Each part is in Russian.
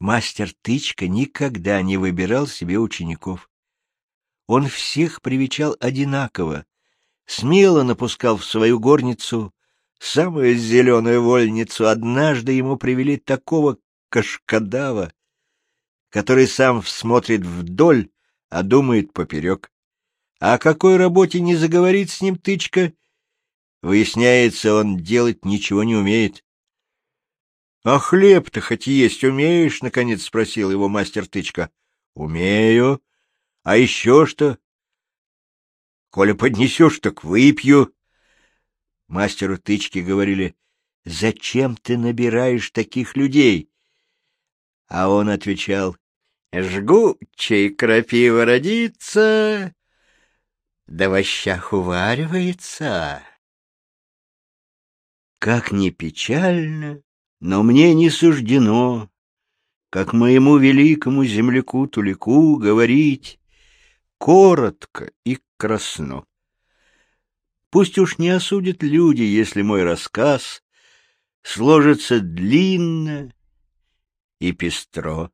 Мастер Тычка никогда не выбирал себе учеников. Он всех привечал одинаково, смело напускал в свою горницу самую зеленую вольницу. Однажды ему привели такого кашкадава, который сам смотрит вдоль, а думает поперек. А о какой работе не заговорит с ним тычка, выясняется, он делать ничего не умеет. — А хлеб-то хоть есть умеешь? — наконец спросил его мастер тычка. — Умею. А еще что? — Коли поднесешь, так выпью. Мастеру тычки говорили, — Зачем ты набираешь таких людей? А он отвечал, — Жгучей крапива родится, да в овощах уваривается. Как ни печально, но мне не суждено, как моему великому земляку Тулику говорить коротко и красно. Пусть уж не осудят люди, если мой рассказ сложится длинно и пестро.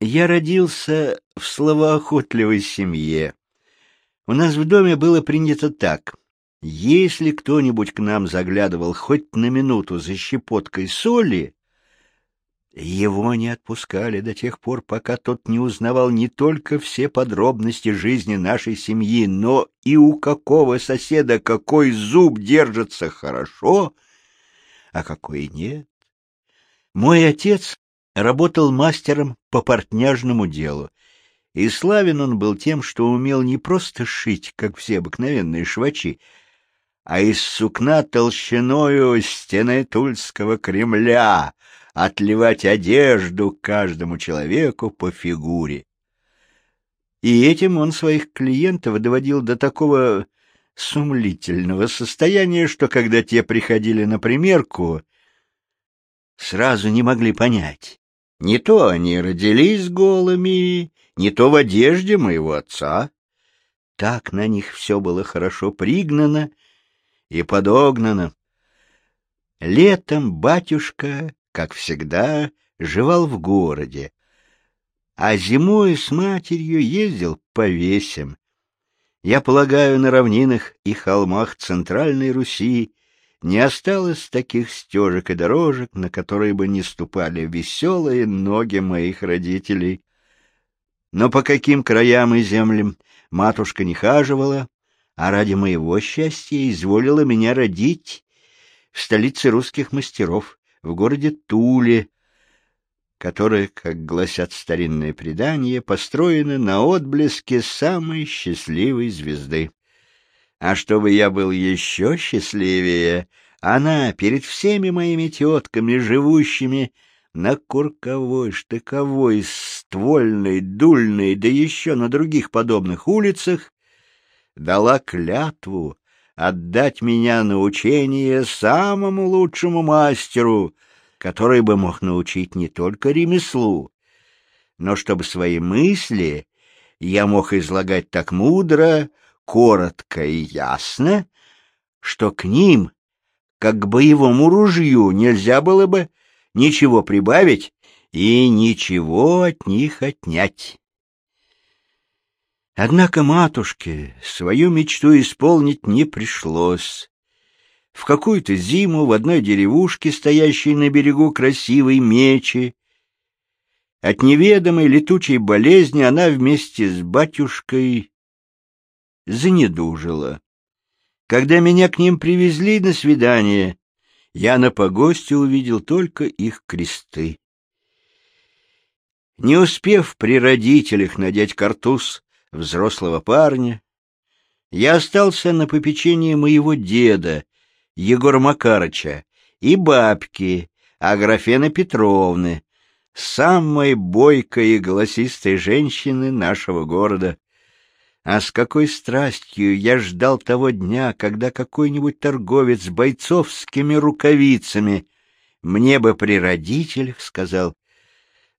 Я родился в словоохотливой семье. У нас в доме было принято так. Если кто-нибудь к нам заглядывал хоть на минуту за щепоткой соли, его не отпускали до тех пор, пока тот не узнавал не только все подробности жизни нашей семьи, но и у какого соседа какой зуб держится хорошо, а какой нет. Мой отец работал мастером по портняжному делу, и славен он был тем, что умел не просто шить, как все обыкновенные швачи, а из сукна толщиною стены Тульского Кремля отливать одежду каждому человеку по фигуре. И этим он своих клиентов доводил до такого сумлительного состояния, что когда те приходили на примерку, сразу не могли понять. Не то они родились голыми, не то в одежде моего отца. Так на них все было хорошо пригнано и подогнано. Летом батюшка, как всегда, жевал в городе, а зимой с матерью ездил по весям. Я полагаю, на равнинах и холмах Центральной Руси не осталось таких стежек и дорожек, на которые бы не ступали веселые ноги моих родителей. Но по каким краям и землям матушка не хаживала, а ради моего счастья изволила меня родить в столице русских мастеров, в городе Туле, которое, как гласят старинные предания, построено на отблеске самой счастливой звезды. А чтобы я был еще счастливее, она перед всеми моими тетками, живущими на Курковой, Штыковой, Ствольной, Дульной, да еще на других подобных улицах, дала клятву отдать меня на учение самому лучшему мастеру, который бы мог научить не только ремеслу, но чтобы свои мысли я мог излагать так мудро, коротко и ясно, что к ним, как к боевому ружью, нельзя было бы ничего прибавить и ничего от них отнять. Однако матушке свою мечту исполнить не пришлось. В какую-то зиму в одной деревушке, стоящей на берегу красивой мечи, от неведомой летучей болезни она вместе с батюшкой занедужила. Когда меня к ним привезли на свидание, я на погосте увидел только их кресты. Не успев при родителях надеть картуз взрослого парня, я остался на попечении моего деда, Егора Макарыча, и бабки, Аграфены Петровны, самой бойкой и голосистой женщины нашего города. А с какой страстью я ждал того дня, когда какой-нибудь торговец с бойцовскими рукавицами мне бы при родителях сказал,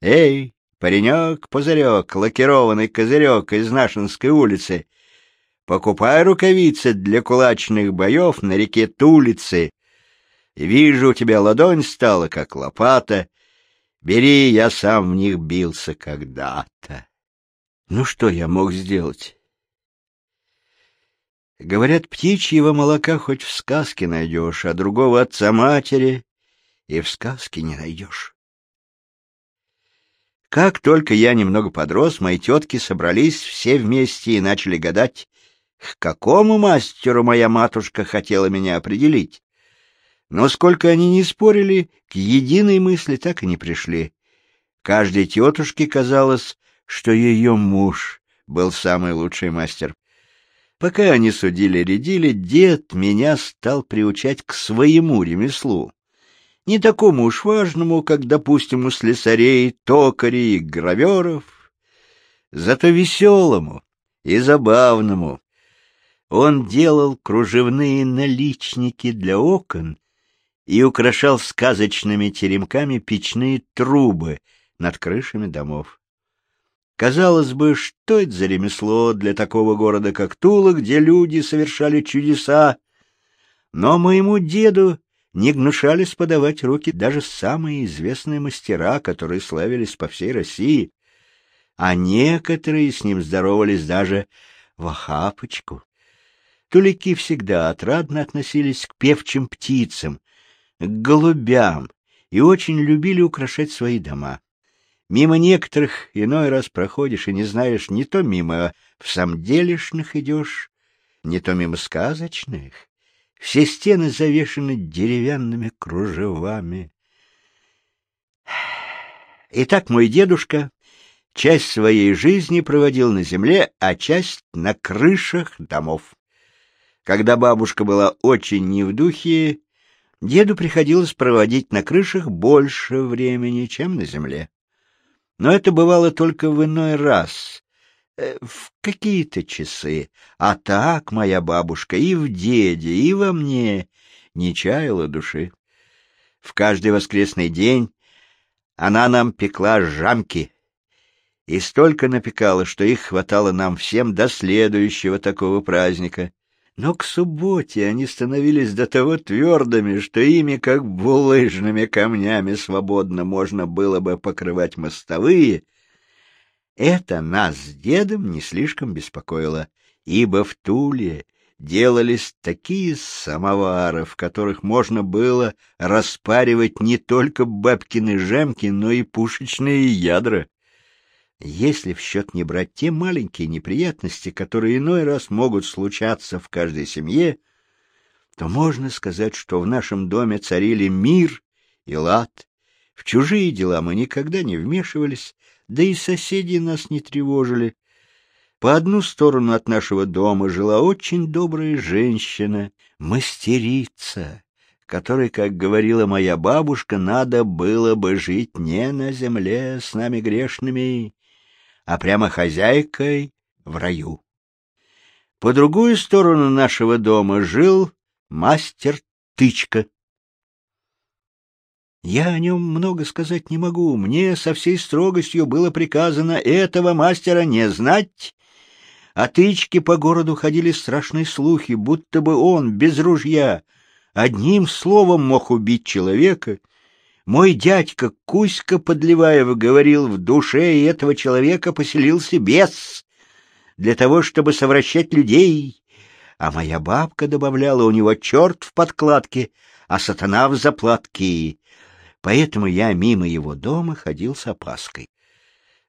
«Эй, паренек-пузырек, лакированный козырек из Нашинской улицы, покупай рукавицы для кулачных боев на реке Тулицы. Вижу, у тебя ладонь стала, как лопата. Бери, я сам в них бился когда-то. Ну что я мог сделать? Говорят, птичьего молока хоть в сказке найдешь, а другого отца матери и в сказке не найдешь. Как только я немного подрос, мои тетки собрались все вместе и начали гадать, к какому мастеру моя матушка хотела меня определить. Но сколько они не спорили, к единой мысли так и не пришли. Каждой тетушке казалось, что ее муж был самый лучший мастер. Пока они судили-рядили, дед меня стал приучать к своему ремеслу. Не такому уж важному, как, допустим, у слесарей, токарей и граверов, зато веселому и забавному. Он делал кружевные наличники для окон и украшал сказочными теремками печные трубы над крышами домов. Казалось бы, что это за ремесло для такого города, как Тула, где люди совершали чудеса? Но моему деду не гнушались подавать руки даже самые известные мастера, которые славились по всей России, а некоторые с ним здоровались даже в охапочку. Тулики всегда отрадно относились к певчим птицам, к голубям и очень любили украшать свои дома. Мимо некоторых иной раз проходишь и не знаешь, не то мимо в самом делешных идешь, не то мимо сказочных. Все стены завешены деревянными кружевами. Итак, мой дедушка часть своей жизни проводил на земле, а часть на крышах домов. Когда бабушка была очень не в духе, деду приходилось проводить на крышах больше времени, чем на земле. Но это бывало только в иной раз, в какие-то часы. А так моя бабушка и в деде, и во мне не чаяла души. В каждый воскресный день она нам пекла жамки, и столько напекала, что их хватало нам всем до следующего такого праздника. Но к субботе они становились до того твердыми, что ими, как булыжными камнями, свободно можно было бы покрывать мостовые. Это нас с дедом не слишком беспокоило, ибо в Туле делались такие самовары, в которых можно было распаривать не только бабкины жемки, но и пушечные ядра. Если в счет не брать те маленькие неприятности, которые иной раз могут случаться в каждой семье, то можно сказать, что в нашем доме царили мир и лад. В чужие дела мы никогда не вмешивались, да и соседи нас не тревожили. По одну сторону от нашего дома жила очень добрая женщина, мастерица, которой, как говорила моя бабушка, надо было бы жить не на земле с нами грешными, а прямо хозяйкой в раю. По другую сторону нашего дома жил мастер Тычка. Я о нем много сказать не могу. Мне со всей строгостью было приказано этого мастера не знать. О Тычке по городу ходили страшные слухи, будто бы он без ружья одним словом мог убить человека — мой дядька Кузька Подливаев говорил, в душе этого человека поселился бес для того, чтобы совращать людей, а моя бабка добавляла у него черт в подкладке, а сатана в заплатке. Поэтому я мимо его дома ходил с опаской.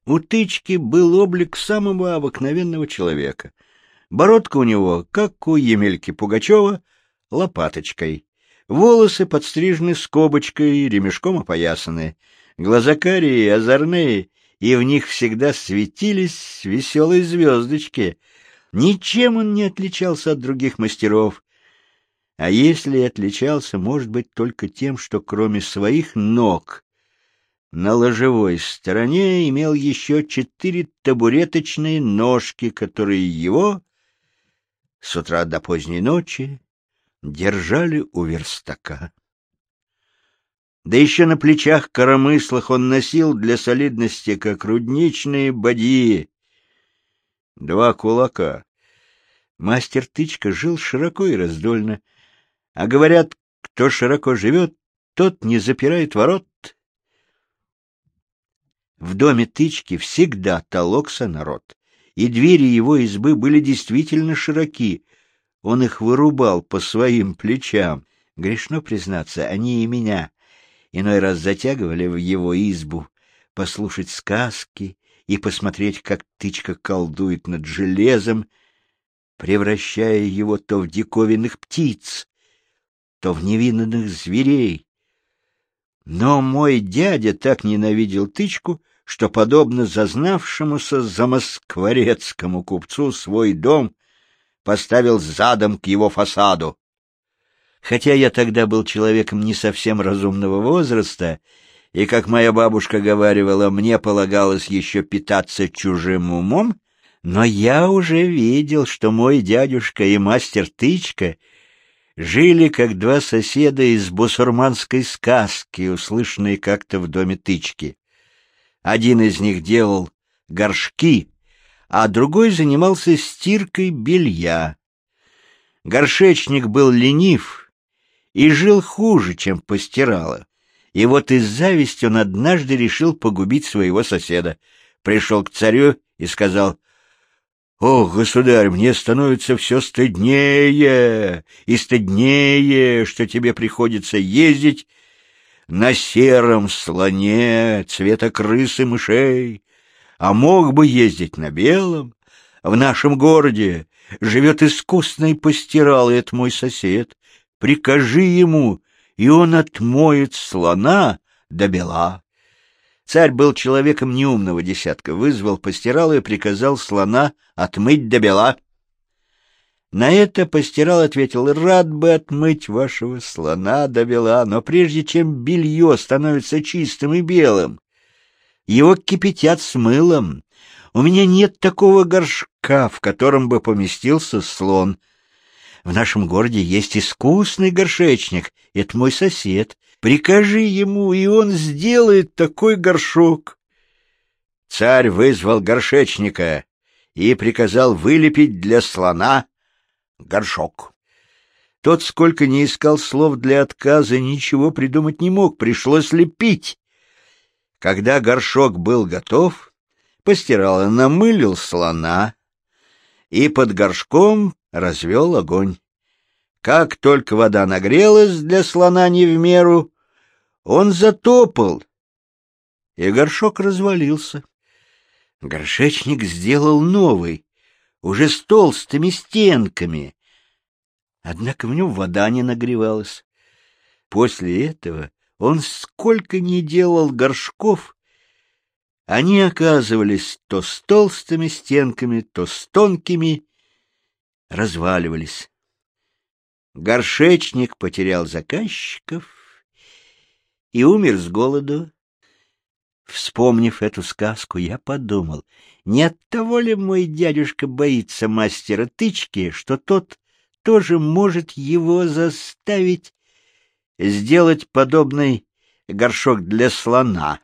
У тычки был облик самого обыкновенного человека. Бородка у него, как у Емельки Пугачева, лопаточкой. Волосы подстрижены скобочкой, ремешком опоясаны, глаза карие озорные, и в них всегда светились веселые звездочки. Ничем он не отличался от других мастеров. А если и отличался, может быть, только тем, что кроме своих ног на ложевой стороне имел еще четыре табуреточные ножки, которые его с утра до поздней ночи держали у верстака. Да еще на плечах коромыслах он носил для солидности, как рудничные бадьи. Два кулака. Мастер Тычка жил широко и раздольно, а говорят, кто широко живет, тот не запирает ворот. В доме тычки всегда толокся народ, и двери его избы были действительно широки. Он их вырубал по своим плечам. Грешно признаться, они и меня иной раз затягивали в его избу, послушать сказки и посмотреть, как тычка колдует над железом, превращая его то в диковинных птиц, то в невинных зверей. Но мой дядя так ненавидел тычку, что, подобно зазнавшемуся замоскворецкому купцу, свой дом поставил задом к его фасаду. Хотя я тогда был человеком не совсем разумного возраста, и, как моя бабушка говаривала, мне полагалось еще питаться чужим умом, но я уже видел, что мой дядюшка и мастер Тычка жили как два соседа из бусурманской сказки, услышанной как-то в доме Тычки. Один из них делал горшки, а другой занимался стиркой белья. Горшечник был ленив и жил хуже, чем постирала. И вот из зависти он однажды решил погубить своего соседа. Пришел к царю и сказал, «О, государь, мне становится все стыднее и стыднее, что тебе приходится ездить на сером слоне цвета крысы мышей, а мог бы ездить на белом. В нашем городе живет искусный постирал, это мой сосед. Прикажи ему, и он отмоет слона до бела. Царь был человеком неумного десятка, вызвал постирала и приказал слона отмыть до бела. На это постирал ответил, рад бы отмыть вашего слона до бела, но прежде чем белье становится чистым и белым, его кипятят с мылом. У меня нет такого горшка, в котором бы поместился слон. В нашем городе есть искусный горшечник, это мой сосед. Прикажи ему, и он сделает такой горшок. Царь вызвал горшечника и приказал вылепить для слона горшок. Тот, сколько не искал слов для отказа, ничего придумать не мог, пришлось лепить. Когда горшок был готов, постирал и намылил слона, и под горшком развел огонь. Как только вода нагрелась для слона не в меру, он затопал, и горшок развалился. Горшечник сделал новый, уже с толстыми стенками. Однако в нем вода не нагревалась. После этого он сколько ни делал горшков, они оказывались то с толстыми стенками, то с тонкими, разваливались. Горшечник потерял заказчиков и умер с голоду. Вспомнив эту сказку, я подумал, не от того ли мой дядюшка боится мастера тычки, что тот тоже может его заставить сделать подобный горшок для слона.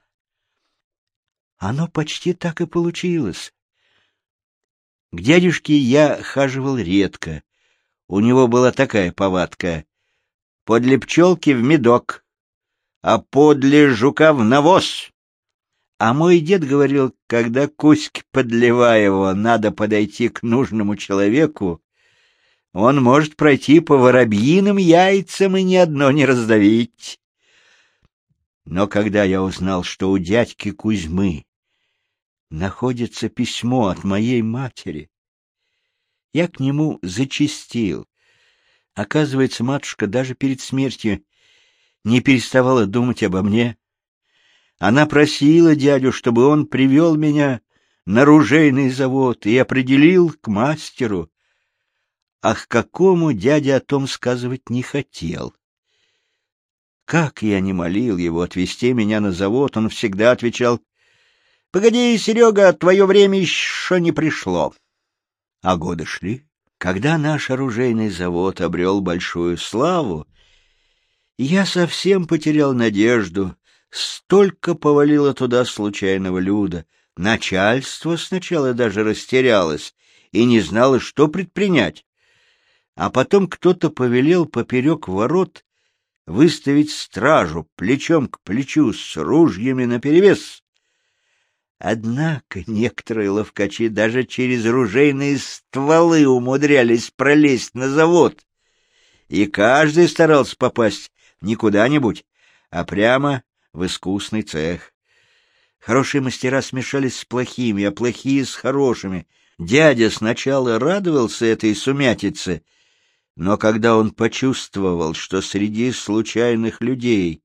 Оно почти так и получилось. К дядюшке я хаживал редко, у него была такая повадка. Подле пчелки в медок, а подле жука в навоз. А мой дед говорил, когда Кузьке его надо подойти к нужному человеку, он может пройти по воробьиным яйцам и ни одно не раздавить. Но когда я узнал, что у дядьки Кузьмы находится письмо от моей матери, я к нему зачистил. Оказывается, матушка даже перед смертью не переставала думать обо мне. Она просила дядю, чтобы он привел меня на ружейный завод и определил к мастеру. А к какому дядя о том сказывать не хотел. Как я не молил его отвезти меня на завод, он всегда отвечал, «Погоди, Серега, твое время еще не пришло». А годы шли. Когда наш оружейный завод обрел большую славу, я совсем потерял надежду. Столько повалило туда случайного люда. Начальство сначала даже растерялось и не знало, что предпринять. А потом кто-то повелел поперек ворот выставить стражу плечом к плечу с ружьями наперевес. Однако некоторые ловкачи даже через ружейные стволы умудрялись пролезть на завод. И каждый старался попасть не куда-нибудь, а прямо в искусный цех. Хорошие мастера смешались с плохими, а плохие с хорошими. Дядя сначала радовался этой сумятице, но когда он почувствовал, что среди случайных людей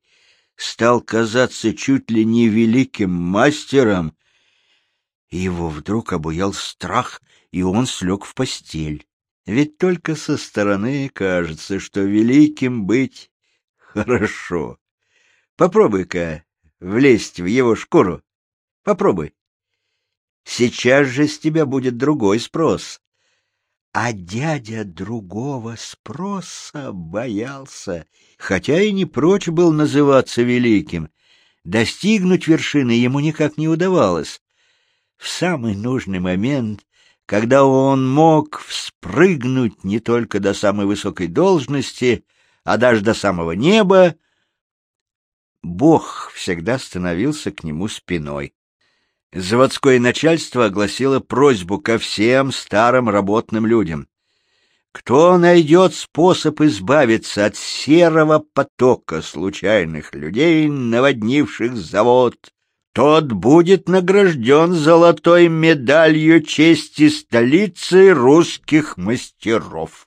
стал казаться чуть ли не великим мастером, его вдруг обуял страх, и он слег в постель. Ведь только со стороны кажется, что великим быть хорошо. Попробуй-ка влезть в его шкуру. Попробуй. Сейчас же с тебя будет другой спрос. А дядя другого спроса боялся, хотя и не прочь был называться великим. Достигнуть вершины ему никак не удавалось в самый нужный момент, когда он мог вспрыгнуть не только до самой высокой должности, а даже до самого неба, Бог всегда становился к нему спиной. Заводское начальство огласило просьбу ко всем старым работным людям. Кто найдет способ избавиться от серого потока случайных людей, наводнивших завод, тот будет награжден золотой медалью чести столицы русских мастеров.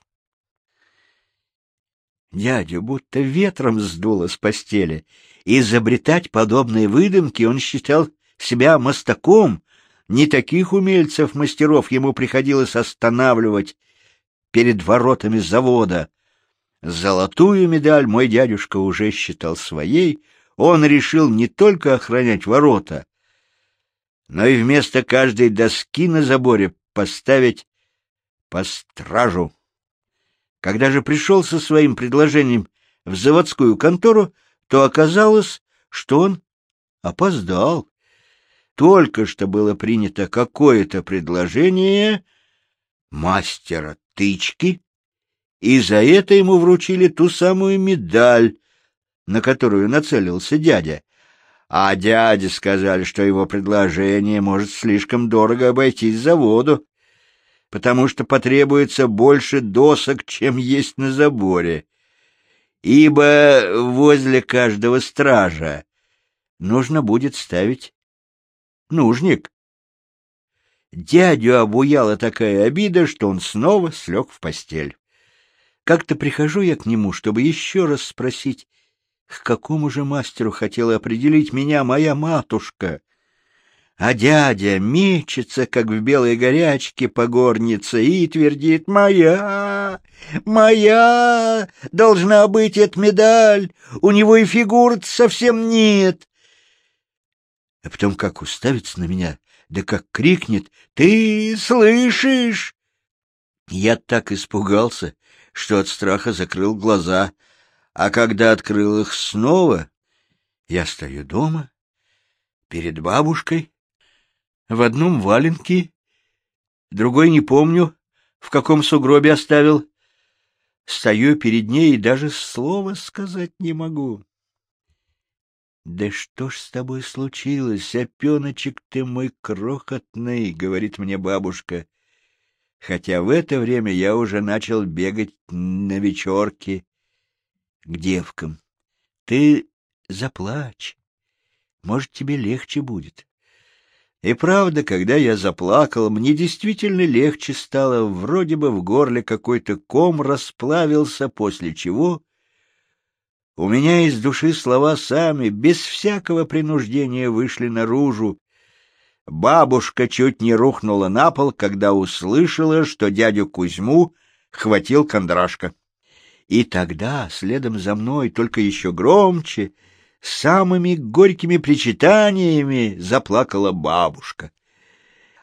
Дядю будто ветром сдуло с постели. Изобретать подобные выдумки он считал себя мостаком. Не таких умельцев-мастеров ему приходилось останавливать перед воротами завода. Золотую медаль мой дядюшка уже считал своей, он решил не только охранять ворота, но и вместо каждой доски на заборе поставить по стражу. Когда же пришел со своим предложением в заводскую контору, то оказалось, что он опоздал. Только что было принято какое-то предложение мастера тычки, и за это ему вручили ту самую медаль, на которую нацелился дядя. А дяде сказали, что его предложение может слишком дорого обойтись заводу, потому что потребуется больше досок, чем есть на заборе. Ибо возле каждого стража нужно будет ставить нужник. Дядю обуяла такая обида, что он снова слег в постель. Как-то прихожу я к нему, чтобы еще раз спросить, к какому же мастеру хотела определить меня моя матушка? А дядя мечется, как в белой горячке по горнице, и твердит «Моя! Моя! Должна быть эта медаль! У него и фигур совсем нет!» А потом как уставится на меня, да как крикнет «Ты слышишь?» Я так испугался, что от страха закрыл глаза — а когда открыл их снова, я стою дома, перед бабушкой, в одном валенке, другой не помню, в каком сугробе оставил. Стою перед ней и даже слова сказать не могу. — Да что ж с тобой случилось, опеночек ты мой крохотный, — говорит мне бабушка, хотя в это время я уже начал бегать на вечерки к девкам. Ты заплачь, может, тебе легче будет. И правда, когда я заплакал, мне действительно легче стало, вроде бы в горле какой-то ком расплавился, после чего у меня из души слова сами, без всякого принуждения, вышли наружу. Бабушка чуть не рухнула на пол, когда услышала, что дядю Кузьму хватил кондрашка. И тогда, следом за мной, только еще громче, самыми горькими причитаниями заплакала бабушка.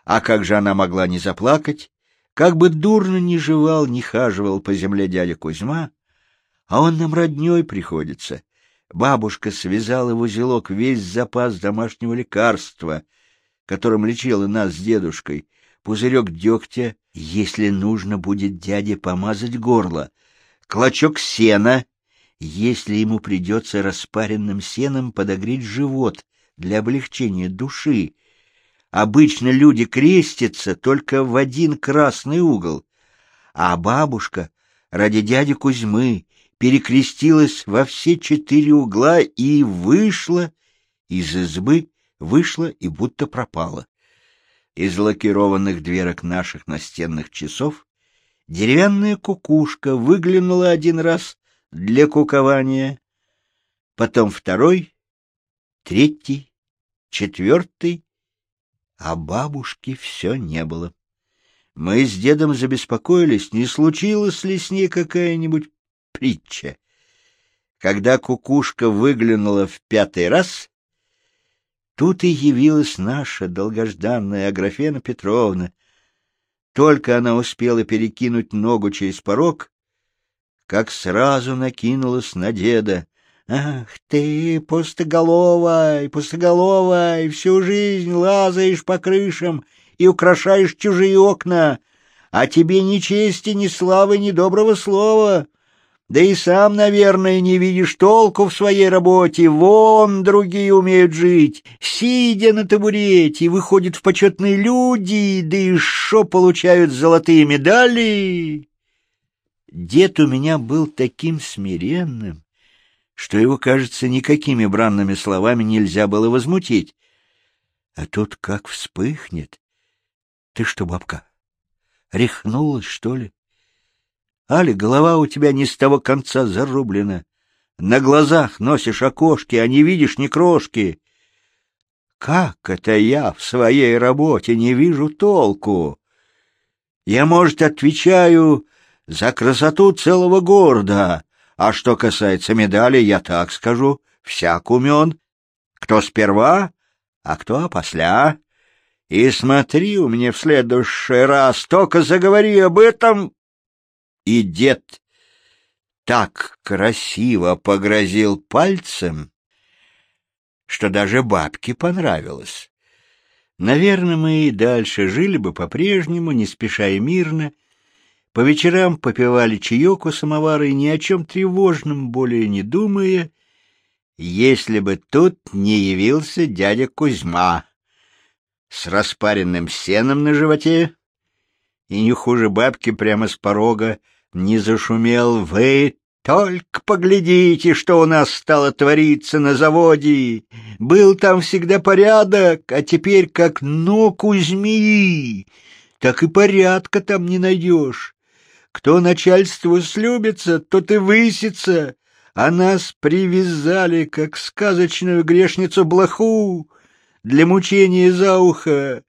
А как же она могла не заплакать? Как бы дурно ни жевал, ни хаживал по земле дядя Кузьма, а он нам родней приходится. Бабушка связала в узелок весь запас домашнего лекарства, которым лечила нас с дедушкой, пузырек дегтя, если нужно будет дяде помазать горло — клочок сена, если ему придется распаренным сеном подогреть живот для облегчения души, Обычно люди крестятся только в один красный угол, а бабушка ради дяди Кузьмы перекрестилась во все четыре угла и вышла из избы, вышла и будто пропала. Из лакированных дверок наших настенных часов деревянная кукушка выглянула один раз для кукования, потом второй, третий, четвертый, а бабушки все не было. Мы с дедом забеспокоились, не случилось ли с ней какая-нибудь притча. Когда кукушка выглянула в пятый раз, тут и явилась наша долгожданная Аграфена Петровна. Только она успела перекинуть ногу через порог, как сразу накинулась на деда. Ах ты, пустоголовая, пустоголовая, всю жизнь лазаешь по крышам и украшаешь чужие окна, а тебе ни чести, ни славы, ни доброго слова. Да и сам, наверное, не видишь толку в своей работе. Вон другие умеют жить, сидя на табурете, выходят в почетные люди, да и шо получают золотые медали. Дед у меня был таким смиренным, что его, кажется, никакими бранными словами нельзя было возмутить. А тут как вспыхнет. Ты что, бабка, рехнулась, что ли? Али, голова у тебя не с того конца зарублена. На глазах носишь окошки, а не видишь ни крошки. Как это я в своей работе не вижу толку? Я, может, отвечаю за красоту целого города, а что касается медали, я так скажу, всяк умен. Кто сперва, а кто опосля. И смотри у меня в следующий раз, только заговори об этом. И дед так красиво погрозил пальцем, что даже бабке понравилось. Наверное, мы и дальше жили бы по-прежнему, не спеша и мирно, по вечерам попивали чаек у самовара и ни о чем тревожном более не думая, если бы тут не явился дядя Кузьма с распаренным сеном на животе и не хуже бабки прямо с порога не зашумел «Вы только поглядите, что у нас стало твориться на заводе! Был там всегда порядок, а теперь как ног у змеи, так и порядка там не найдешь. Кто начальству слюбится, тот и высится, а нас привязали, как сказочную грешницу блоху, для мучения за ухо,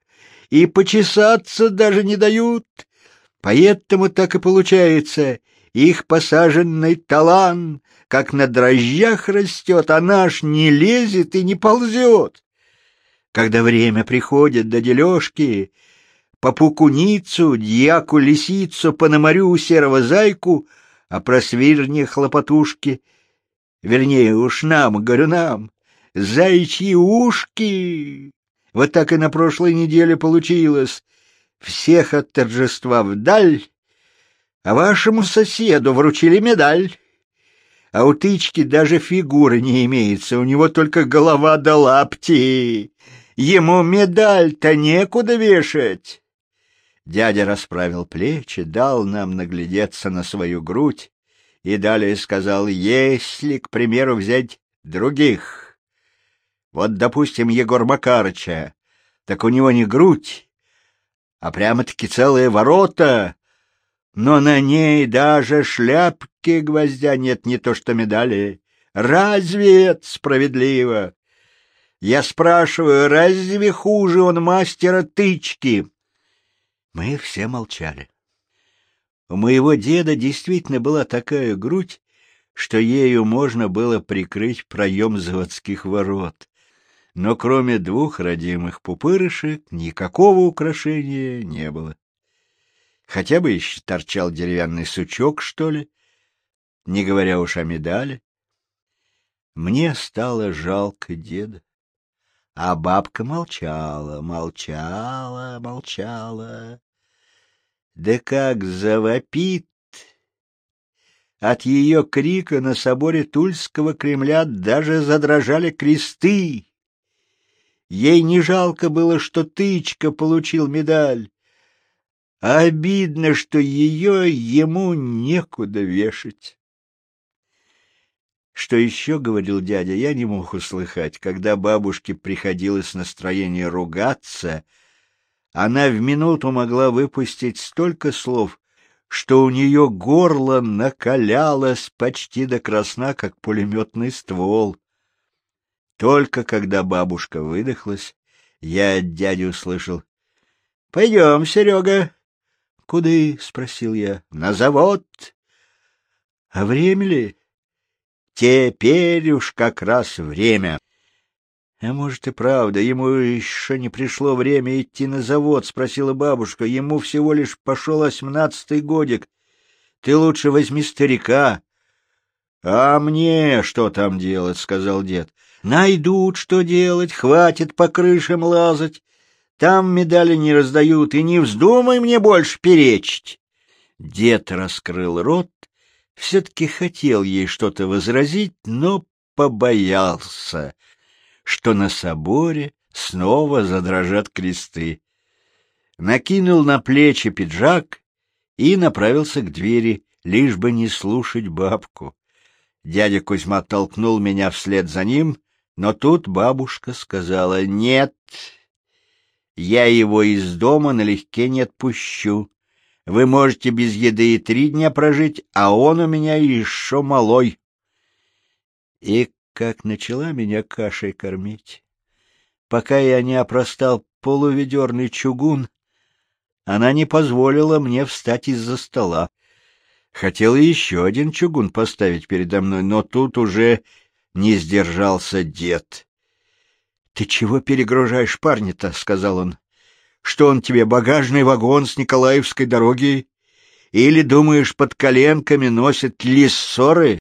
и почесаться даже не дают. Поэтому так и получается, их посаженный талант, как на дрожжах растет, а наш не лезет и не ползет. Когда время приходит до дележки, по пукуницу, дьяку лисицу, пономарю серого зайку, а про свирни хлопотушки, вернее уж нам, говорю нам, зайчьи ушки. Вот так и на прошлой неделе получилось. Всех от торжества вдаль, а вашему соседу вручили медаль. А у тычки даже фигуры не имеется, у него только голова да лапти. Ему медаль-то некуда вешать. Дядя расправил плечи, дал нам наглядеться на свою грудь и далее сказал, если, к примеру, взять других, вот, допустим, Егор Макарыча, так у него не грудь, а прямо-таки целые ворота, но на ней даже шляпки гвоздя нет, не то что медали. Разве это справедливо? Я спрашиваю, разве хуже он мастера тычки? Мы все молчали. У моего деда действительно была такая грудь, что ею можно было прикрыть проем заводских ворот. Но кроме двух родимых пупырышек никакого украшения не было. Хотя бы еще торчал деревянный сучок, что ли, не говоря уж о медали. Мне стало жалко деда. А бабка молчала, молчала, молчала. Да как завопит! От ее крика на соборе Тульского Кремля даже задрожали кресты. Ей не жалко было, что тычка получил медаль. Обидно, что ее ему некуда вешать. Что еще говорил дядя, я не мог услыхать. Когда бабушке приходилось настроение ругаться, она в минуту могла выпустить столько слов, что у нее горло накалялось почти до красна, как пулеметный ствол. Только когда бабушка выдохлась, я от дяди услышал. — Пойдем, Серега. — Куды? — спросил я. — На завод. — А время ли? — Теперь уж как раз время. — А может и правда, ему еще не пришло время идти на завод, — спросила бабушка. — Ему всего лишь пошел восемнадцатый годик. Ты лучше возьми старика. — А мне что там делать? — сказал дед. Найдут, что делать, хватит по крышам лазать. Там медали не раздают, и не вздумай мне больше перечить. Дед раскрыл рот, все-таки хотел ей что-то возразить, но побоялся, что на соборе снова задрожат кресты. Накинул на плечи пиджак и направился к двери, лишь бы не слушать бабку. Дядя Кузьма толкнул меня вслед за ним — но тут бабушка сказала, «Нет, я его из дома налегке не отпущу. Вы можете без еды и три дня прожить, а он у меня еще малой». И как начала меня кашей кормить. Пока я не опростал полуведерный чугун, она не позволила мне встать из-за стола. Хотела еще один чугун поставить передо мной, но тут уже не сдержался дед. — Ты чего перегружаешь парня-то? — сказал он. — Что он тебе, багажный вагон с Николаевской дороги? Или, думаешь, под коленками носит лиссоры?